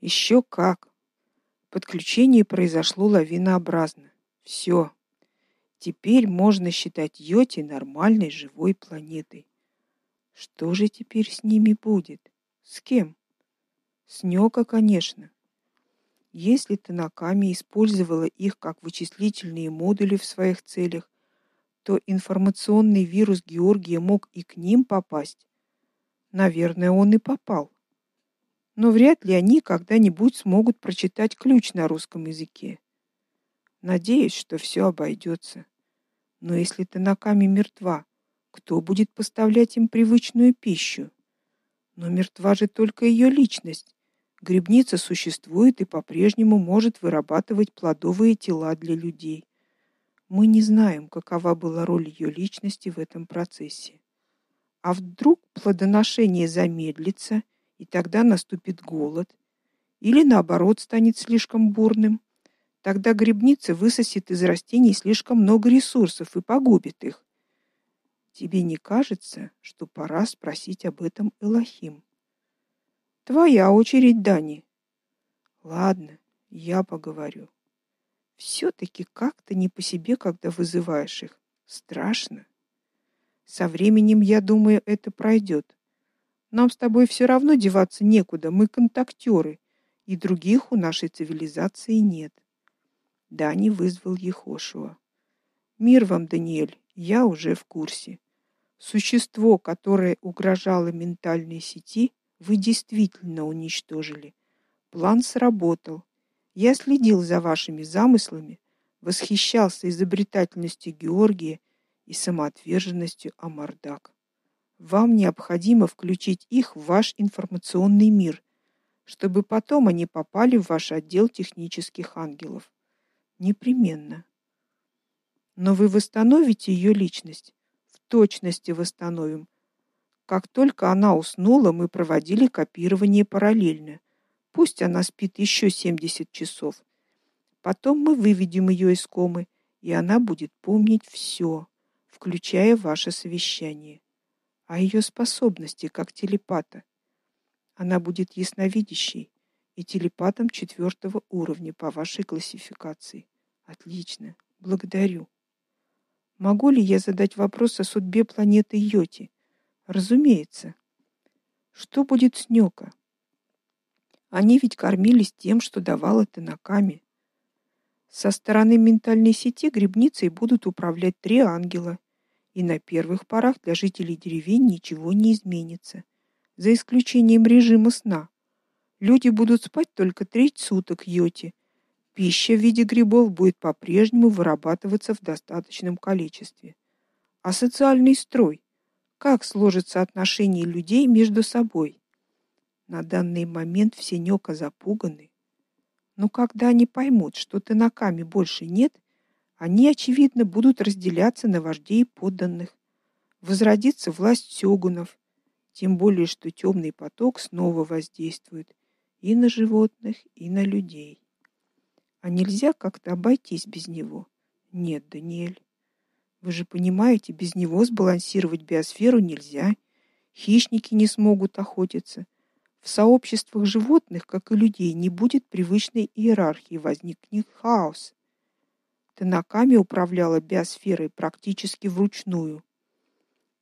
Еще как. Подключение произошло лавинообразно. Все. Теперь можно считать Йоти нормальной живой планетой. Что же теперь с ними будет? С кем? С Нёка, конечно. Если Танаками использовала их как вычислительные модули в своих целях, то информационный вирус Георгия мог и к ним попасть. Наверное, он и попал. Но вряд ли они когда-нибудь смогут прочитать ключ на русском языке. Надеюсь, что все обойдется. Но если Танаками мертва, кто будет поставлять им привычную пищу? Но мертва же только ее личность. Грибница существует и по-прежнему может вырабатывать плодовые тела для людей. Мы не знаем, какова была роль ее личности в этом процессе. А вдруг плодоношение замедлится, и тогда наступит голод, или наоборот станет слишком бурным? Тогда грибница высосет из растений слишком много ресурсов и погубит их. Тебе не кажется, что пора спросить об этом Элохим? Твоя очередь, Дани. Ладно, я поговорю. все таки как-то не по себе, когда вызываешь их. Страшно. Со временем, я думаю, это пройдет. Нам с тобой все равно деваться некуда, мы контактёры, и других у нашей цивилизации нет. Дани вызвал Ехошуа. Мир вам, Даниэль, я уже в курсе. Существо, которое угрожало ментальной сети, вы действительно уничтожили. План сработал. Я следил за вашими замыслами, восхищался изобретательностью Георгия и самоотверженностью Амардак. Вам необходимо включить их в ваш информационный мир, чтобы потом они попали в ваш отдел технических ангелов. Непременно. Но вы восстановите ее личность, в точности восстановим, как только она уснула, мы проводили копирование параллельно. Пусть она спит еще 70 часов. Потом мы выведем ее из комы, и она будет помнить все, включая ваше совещание. А ее способности как телепата. Она будет ясновидящей и телепатом четвертого уровня по вашей классификации. Отлично. Благодарю. Могу ли я задать вопрос о судьбе планеты Йоти? Разумеется. Что будет с Нёка? Они ведь кормились тем, что давала Танаками. Со стороны ментальной сети грибницей будут управлять три ангела, и на первых порах для жителей деревень ничего не изменится, за исключением режима сна. Люди будут спать только треть суток йоти. Пища в виде грибов будет по-прежнему вырабатываться в достаточном количестве. А социальный строй как сложатся отношения людей между собой. На данный момент все нёка запуганы. Но когда они поймут, что тынаками больше нет, они очевидно будут разделяться на вождей и подданных. Возродится власть сёгунов, тем более что темный поток снова воздействует и на животных, и на людей. А нельзя как-то обойтись без него? Нет, Даниэль. Вы же понимаете, без него сбалансировать биосферу нельзя. Хищники не смогут охотиться. В сообществах животных, как и людей, не будет привычной иерархии, возникнет хаос. Танаками управляла биосферой практически вручную.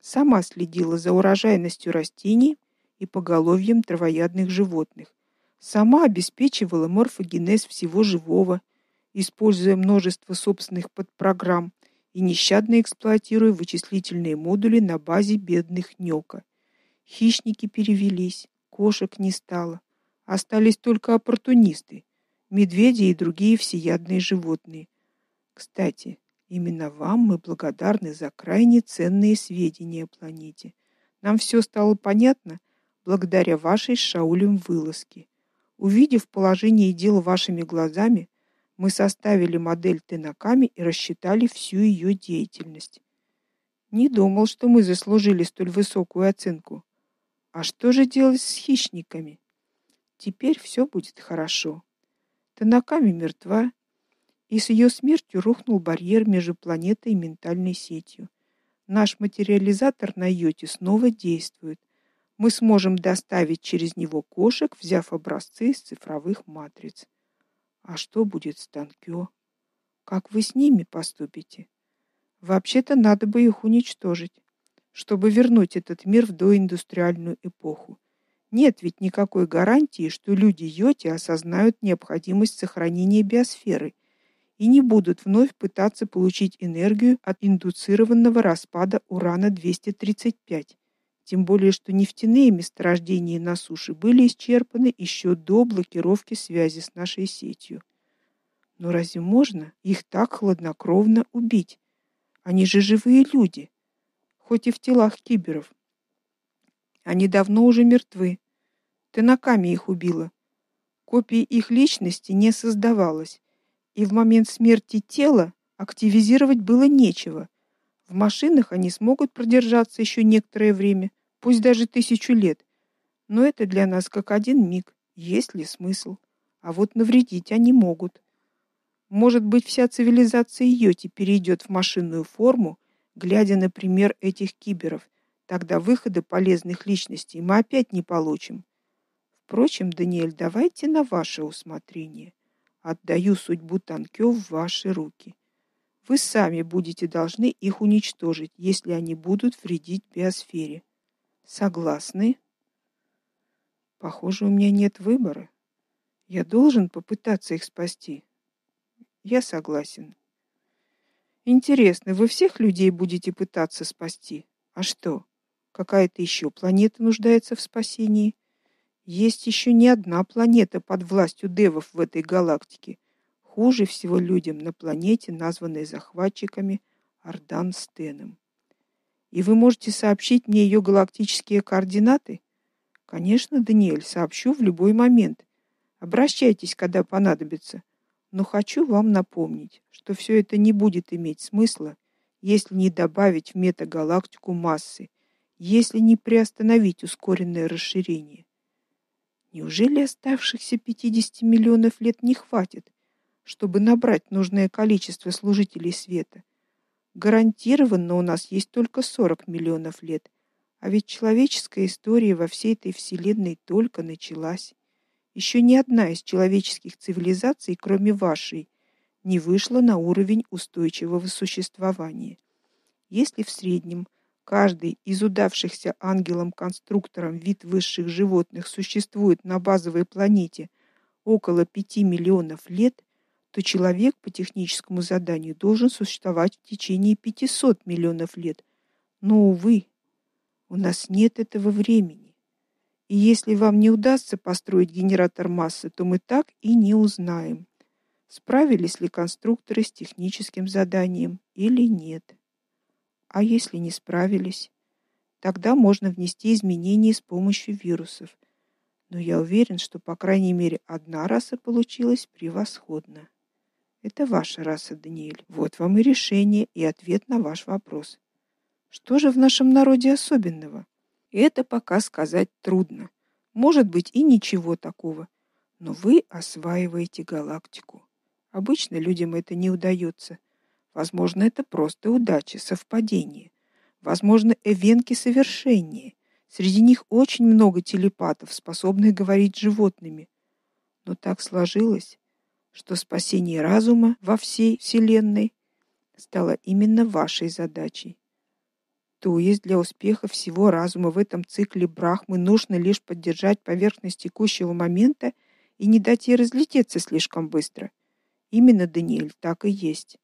Сама следила за урожайностью растений и поголовьем травоядных животных. Сама обеспечивала морфогенез всего живого, используя множество собственных подпрограмм и нещадно эксплуатируя вычислительные модули на базе бедных нёка. Хищники перевелись, кошек не стало, остались только оппортунисты, медведи и другие всеядные животные. Кстати, именно вам мы благодарны за крайне ценные сведения о планете. Нам все стало понятно благодаря вашей с Шаулем вылазке. Увидев положение дел вашими глазами, мы составили модель Тенаками и рассчитали всю ее деятельность. Не думал, что мы заслужили столь высокую оценку. А что же делать с хищниками? Теперь все будет хорошо. Тенаками мертва, и с ее смертью рухнул барьер между планетой и ментальной сетью. Наш материализатор на Йоте снова действует. мы сможем доставить через него кошек, взяв образцы из цифровых матриц. А что будет с Танкё? Как вы с ними поступите? Вообще-то надо бы их уничтожить, чтобы вернуть этот мир в доиндустриальную эпоху. Нет ведь никакой гарантии, что люди Йоти осознают необходимость сохранения биосферы и не будут вновь пытаться получить энергию от индуцированного распада урана-235. Тем более, что нефтяные месторождения на суше были исчерпаны еще до блокировки связи с нашей сетью. Но разве можно их так хладнокровно убить? Они же живые люди, хоть и в телах киберов. Они давно уже мертвы. Ты на Танаками их убила. Копии их личности не создавалось, и в момент смерти тела активизировать было нечего. В машинах они смогут продержаться еще некоторое время, пусть даже тысячу лет. Но это для нас как один миг. Есть ли смысл? А вот навредить они могут. Может быть, вся цивилизация Йоти перейдет в машинную форму, глядя на пример этих киберов. Тогда выхода полезных личностей мы опять не получим. Впрочем, Даниэль, давайте на ваше усмотрение. Отдаю судьбу Танкё в ваши руки. Вы сами будете должны их уничтожить, если они будут вредить биосфере. Согласны? Похоже, у меня нет выбора. Я должен попытаться их спасти. Я согласен. Интересно, вы всех людей будете пытаться спасти? А что? Какая-то еще планета нуждается в спасении? Есть еще не одна планета под властью девов в этой галактике. Хуже всего людям на планете, названной захватчиками Ардан-Стеном. И вы можете сообщить мне ее галактические координаты? Конечно, Даниэль, сообщу в любой момент. Обращайтесь, когда понадобится. Но хочу вам напомнить, что все это не будет иметь смысла, если не добавить в метагалактику массы, если не приостановить ускоренное расширение. Неужели оставшихся 50 миллионов лет не хватит, чтобы набрать нужное количество служителей света? Гарантированно у нас есть только 40 миллионов лет, а ведь человеческая история во всей этой вселенной только началась. Еще ни одна из человеческих цивилизаций, кроме вашей, не вышла на уровень устойчивого существования. Если в среднем Каждый из удавшихся ангелом-конструктором вид высших животных существует на базовой планете около 5 миллионов лет, то человек по техническому заданию должен существовать в течение 500 миллионов лет. Но увы, у нас нет этого времени. И если вам не удастся построить генератор массы, то мы так и не узнаем, справились ли конструкторы с техническим заданием или нет. А если не справились, тогда можно внести изменения с помощью вирусов. Но я уверен, что по крайней мере одна раса получилась превосходно. Это ваша раса, Даниэль. Вот вам и решение и ответ на ваш вопрос. Что же в нашем народе особенного? Это пока сказать трудно. Может быть, и ничего такого. Но вы осваиваете галактику. Обычно людям это не удается. Возможно, это просто удача, совпадение. Возможно, эвенки совершеннее. Среди них очень много телепатов, способных говорить с животными. Но так сложилось, что спасение разума во всей вселенной стало именно вашей задачей. То есть для успеха всего разума в этом цикле Брахмы нужно лишь поддержать поверхность текущего момента и не дать ей разлететься слишком быстро. Именно, Даниэль, так и есть.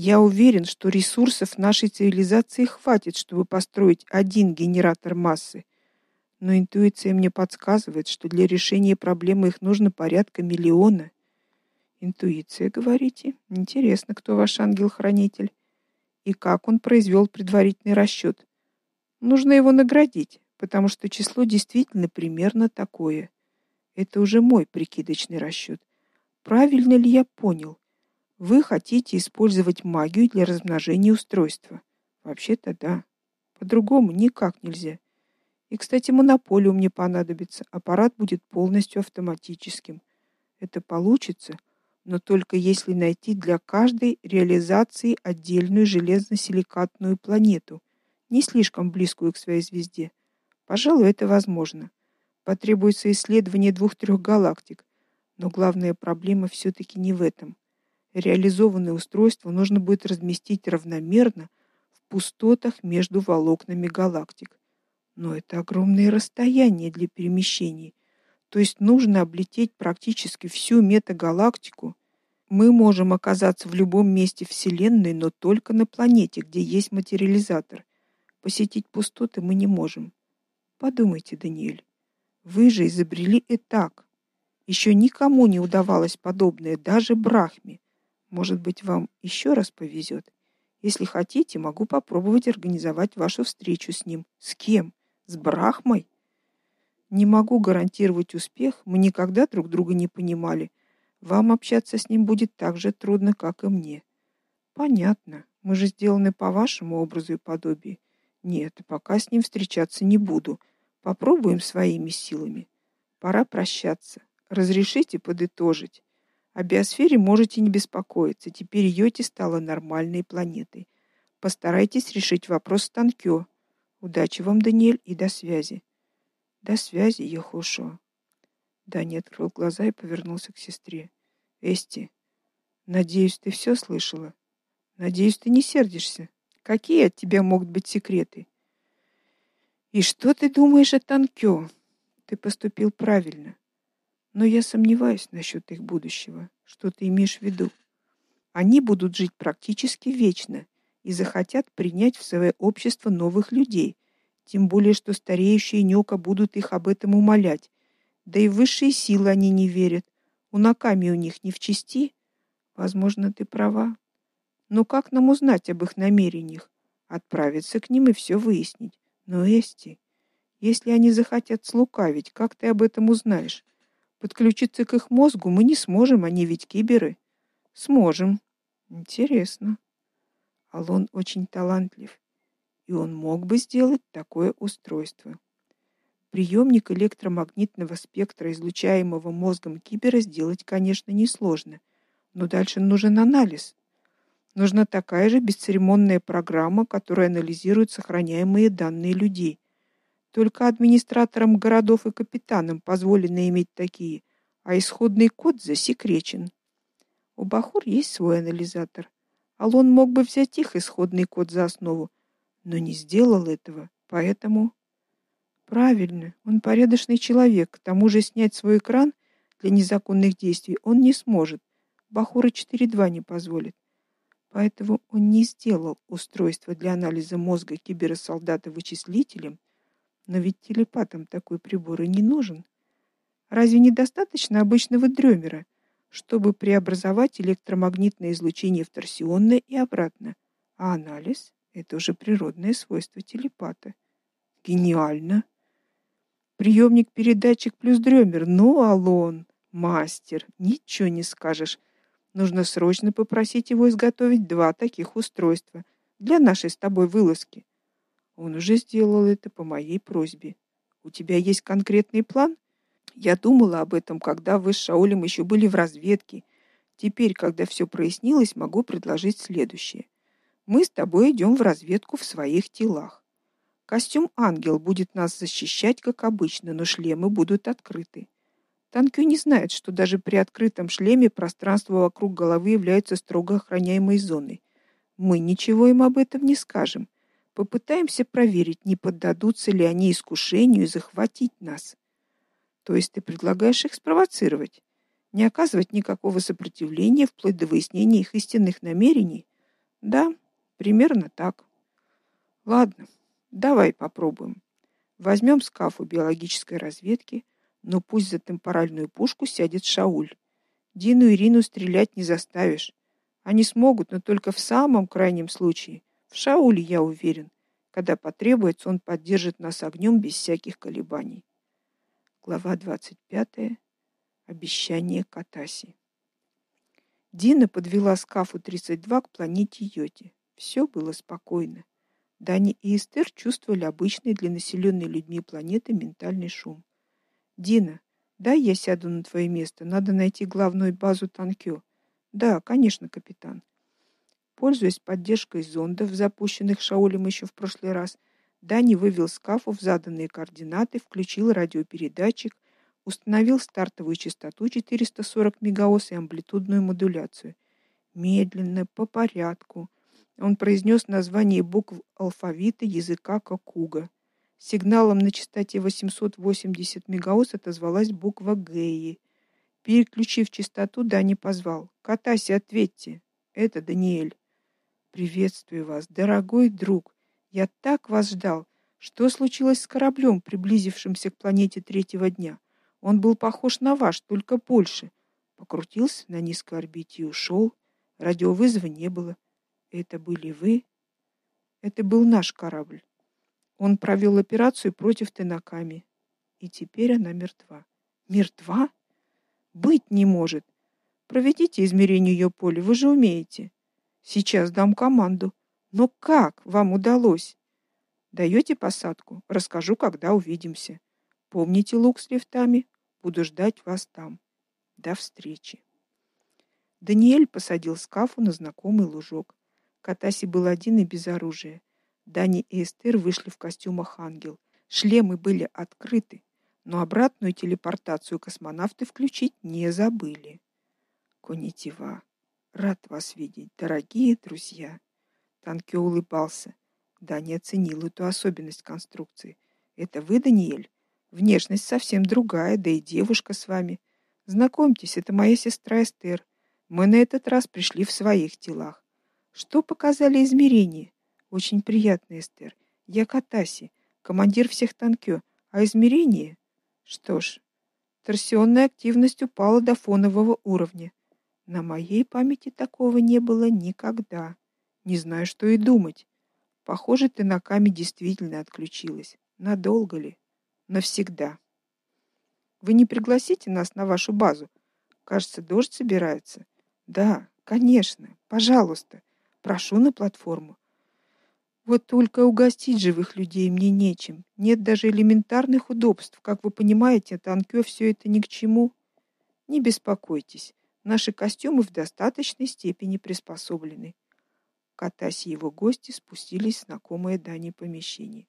Я уверен, что ресурсов нашей цивилизации хватит, чтобы построить один генератор массы. Но интуиция мне подсказывает, что для решения проблемы их нужно порядка миллиона. Интуиция, говорите? Интересно, кто ваш ангел-хранитель и как он произвел предварительный расчёт. Нужно его наградить, потому что число действительно примерно такое. Это уже мой прикидочный расчёт. Правильно ли я понял? Вы хотите использовать магию для размножения устройства. Вообще-то да. По-другому никак нельзя. И, кстати, монополиум мне понадобится. Аппарат будет полностью автоматическим. Это получится, но только если найти для каждой реализации отдельную железно-силикатную планету, не слишком близкую к своей звезде. Пожалуй, это возможно. Потребуется исследование двух-трех галактик. Но главная проблема все таки не в этом. Реализованное устройство нужно будет разместить равномерно в пустотах между волокнами галактик. Но это огромные расстояния для перемещений. То есть нужно облететь практически всю метагалактику. Мы можем оказаться в любом месте вселенной, но только на планете, где есть материализатор. Посетить пустоты мы не можем. Подумайте, Даниэль. Вы же изобрели этак. Еще никому не удавалось подобное, даже Брахме. Может быть, вам еще раз повезет. Если хотите, могу попробовать организовать вашу встречу с ним. С кем? С Брахмой? Не могу гарантировать успех, мы никогда друг друга не понимали. Вам общаться с ним будет так же трудно, как и мне. Понятно. Мы же сделаны по вашему образу и подобию. Нет, пока с ним встречаться не буду. Попробуем своими силами. Пора прощаться. Разрешите подытожить. О биосфере можете не беспокоиться. Теперь Йоти стала нормальной планетой. Постарайтесь решить вопрос с Танкё. Удачи вам, Даниэль, и до связи. До связи, Ехошо. Дани открыл глаза и повернулся к сестре. Эсти, надеюсь, ты все слышала. Надеюсь, ты не сердишься. Какие от тебя могут быть секреты? И что ты думаешь о Танкё? Ты поступил правильно. Но я сомневаюсь насчет их будущего. Что ты имеешь в виду? Они будут жить практически вечно и захотят принять в свое общество новых людей тем более что стареющие Нёка будут их об этом умолять. Да и в высшие силы они не верят. У Наками у них не в чести. Возможно, ты права. Но как нам узнать об их намерениях? Отправиться к ним и все выяснить. Но Эсти, если они захотят слукавить, как ты об этом узнаешь? Подключиться к их мозгу мы не сможем, они ведь киберы. Сможем. Интересно. Алон очень талантлив и он мог бы сделать такое устройство. Приемник электромагнитного спектра, излучаемого мозгом кибера, сделать, конечно, несложно, но дальше нужен анализ. Нужна такая же бесцеремонная программа, которая анализирует сохраняемые данные людей. Только администраторам городов и капитанам позволено иметь такие, а исходный код засекречен. У Бахур есть свой анализатор. Алон мог бы взять их исходный код за основу, но не сделал этого, поэтому правильно, он порядочный человек, к тому же снять свой экран для незаконных действий он не сможет. Бахура 4.2 не позволит. Поэтому он не сделал устройство для анализа мозга киберсолдата вычислителем, но ведь телепатам такой прибор и не нужен. Разве недостаточно обычного дрёмера, чтобы преобразовать электромагнитное излучение в торсионное и обратно? А анализ это уже природное свойство телепата. Гениально. Приемник-передатчик плюс дрёмер. Ну, Алон, мастер, ничего не скажешь. Нужно срочно попросить его изготовить два таких устройства для нашей с тобой вылазки. Он уже сделал это по моей просьбе. У тебя есть конкретный план? Я думала об этом, когда вы с Шаулем еще были в разведке. Теперь, когда все прояснилось, могу предложить следующее. Мы с тобой идем в разведку в своих телах. Костюм ангел будет нас защищать, как обычно, но шлемы будут открыты. Танкю не знает, что даже при открытом шлеме пространство вокруг головы является строго охраняемой зоной. Мы ничего им об этом не скажем. Попытаемся проверить, не поддадутся ли они искушению захватить нас. То есть ты предлагаешь их спровоцировать, не оказывать никакого сопротивления вплоть до выяснения их истинных намерений? Да, Примерно так. Ладно, давай попробуем. Возьмем скафу биологической разведки, но пусть за темпоральную пушку сядет Шауль. Дину и Ирину стрелять не заставишь. Они смогут, но только в самом крайнем случае. В Шауле я уверен. Когда потребуется, он поддержит нас огнем без всяких колебаний. Глава 25. Обещание Катаси. Дина подвела скафу 32 к планете Йоти. Все было спокойно. Дани и Эстер чувствовали обычный для населенной людьми планеты ментальный шум. Дина, дай я сяду на твое место. Надо найти главную базу Танкё. Да, конечно, капитан. Пользуясь поддержкой зондов, запущенных Шаулем еще в прошлый раз, Дани вывел скафу в заданные координаты, включил радиопередатчик, установил стартовую частоту 440 МГц и амплитудную модуляцию. Медленно, по порядку, он произнес название букв алфавита языка Какуга. Сигналом на частоте 880 МГц отозвалась буква Г. Переключив частоту, Дани позвал: "Катаси, ответьте. Это Даниэль. Приветствую вас, дорогой друг. Я так вас ждал. Что случилось с кораблем, приблизившимся к планете третьего дня? Он был похож на ваш, только больше. Покрутился на низкой орбите и ушел. Радиовызова не было. Это были вы? Это был наш корабль. Он провел операцию против Тенаками, и теперь она мертва. Мертва? Быть не может. Проведите измерение ее поля, вы же умеете. Сейчас дам команду. Но как вам удалось? Даете посадку? Расскажу, когда увидимся. Помните лук с лифтами? Буду ждать вас там. До встречи. Даниэль посадил скафу на знакомый лужок. Катаси был один и без оружия. Дани и Эстер вышли в костюмах ангел. Шлемы были открыты, но обратную телепортацию космонавты включить не забыли. Конитива. Рад вас видеть, дорогие друзья. Танкё улыбался. Дани оценил эту особенность конструкции. Это вы, Даниэль? Внешность совсем другая, да и девушка с вами. Знакомьтесь, это моя сестра Эстер. Мы на этот раз пришли в своих телах. Что показали измерения? Очень приятно, Эстер. Я Катаси, командир всех танкё, а измерение? Что ж, торсионная активность упала до фонового уровня. На моей памяти такого не было никогда. Не знаю, что и думать. Похоже, ты на каме действительно отключилась. Надолго ли? Навсегда. Вы не пригласите нас на вашу базу? Кажется, дождь собирается. Да, конечно. Пожалуйста, прошу на платформу. Вот только угостить живых людей мне нечем. Нет даже элементарных удобств. Как вы понимаете, танкё все это ни к чему. Не беспокойтесь. Наши костюмы в достаточной степени приспособлены. Катась и его гости спустились в знакомое Дани помещение.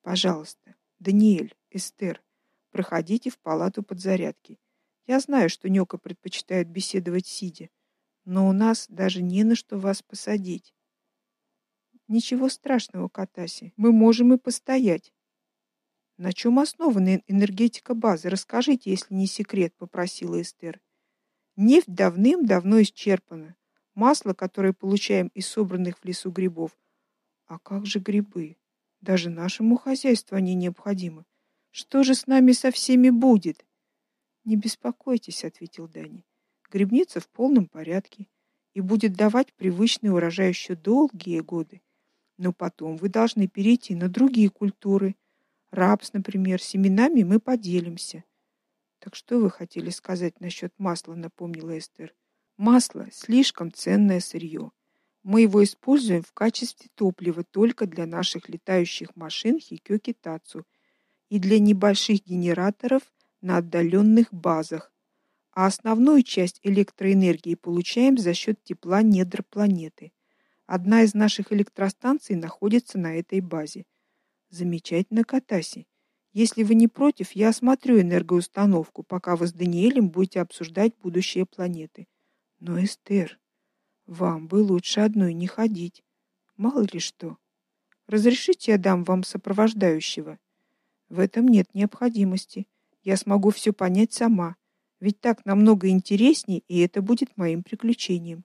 Пожалуйста, Даниэль, Эстер, проходите в палату подзарядки. Я знаю, что Нёка предпочитает беседовать сидя, но у нас даже не на что вас посадить. Ничего страшного, Катаси. Мы можем и постоять. На чем основана энергетика базы? Расскажите, если не секрет, попросила Эстер. Нефть давным-давно исчерпана. Масло, которое получаем из собранных в лесу грибов. А как же грибы? Даже нашему хозяйству они необходимы. Что же с нами со всеми будет? Не беспокойтесь, ответил Дани. Грибница в полном порядке и будет давать привычный урожай еще долгие годы. Но потом вы должны перейти на другие культуры. Рапс, например, семенами мы поделимся. Так что вы хотели сказать насчет масла, напомнила Эстер. Масло слишком ценное сырье. Мы его используем в качестве топлива только для наших летающих машин Хикёки Тацу и для небольших генераторов на отдаленных базах. А основную часть электроэнергии получаем за счет тепла недр планеты. Одна из наших электростанций находится на этой базе. Замечательно, Катаси. Если вы не против, я осмотрю энергоустановку, пока вы с Даниэлем будете обсуждать будущее планеты. Но Эстер, вам бы лучше одной не ходить. Мало ли что. Разрешите я дам вам сопровождающего. В этом нет необходимости. Я смогу все понять сама. Ведь так намного интереснее, и это будет моим приключением.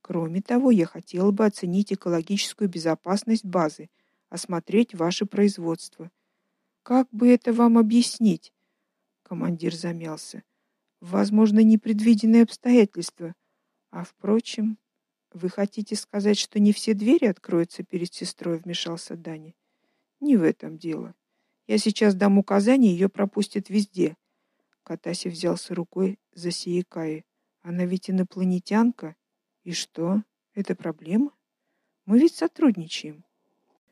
Кроме того, я хотела бы оценить экологическую безопасность базы, осмотреть ваше производство. Как бы это вам объяснить? Командир замялся. Возможно, непредвиденные обстоятельства. А впрочем, вы хотите сказать, что не все двери откроются перед сестрой, вмешался Дани. Не в этом дело. Я сейчас дам указание, ее пропустят везде. Катаси взялся рукой за Сиекаи. Она ведь инопланетянка. И что? Это проблема? Мы ведь сотрудничаем.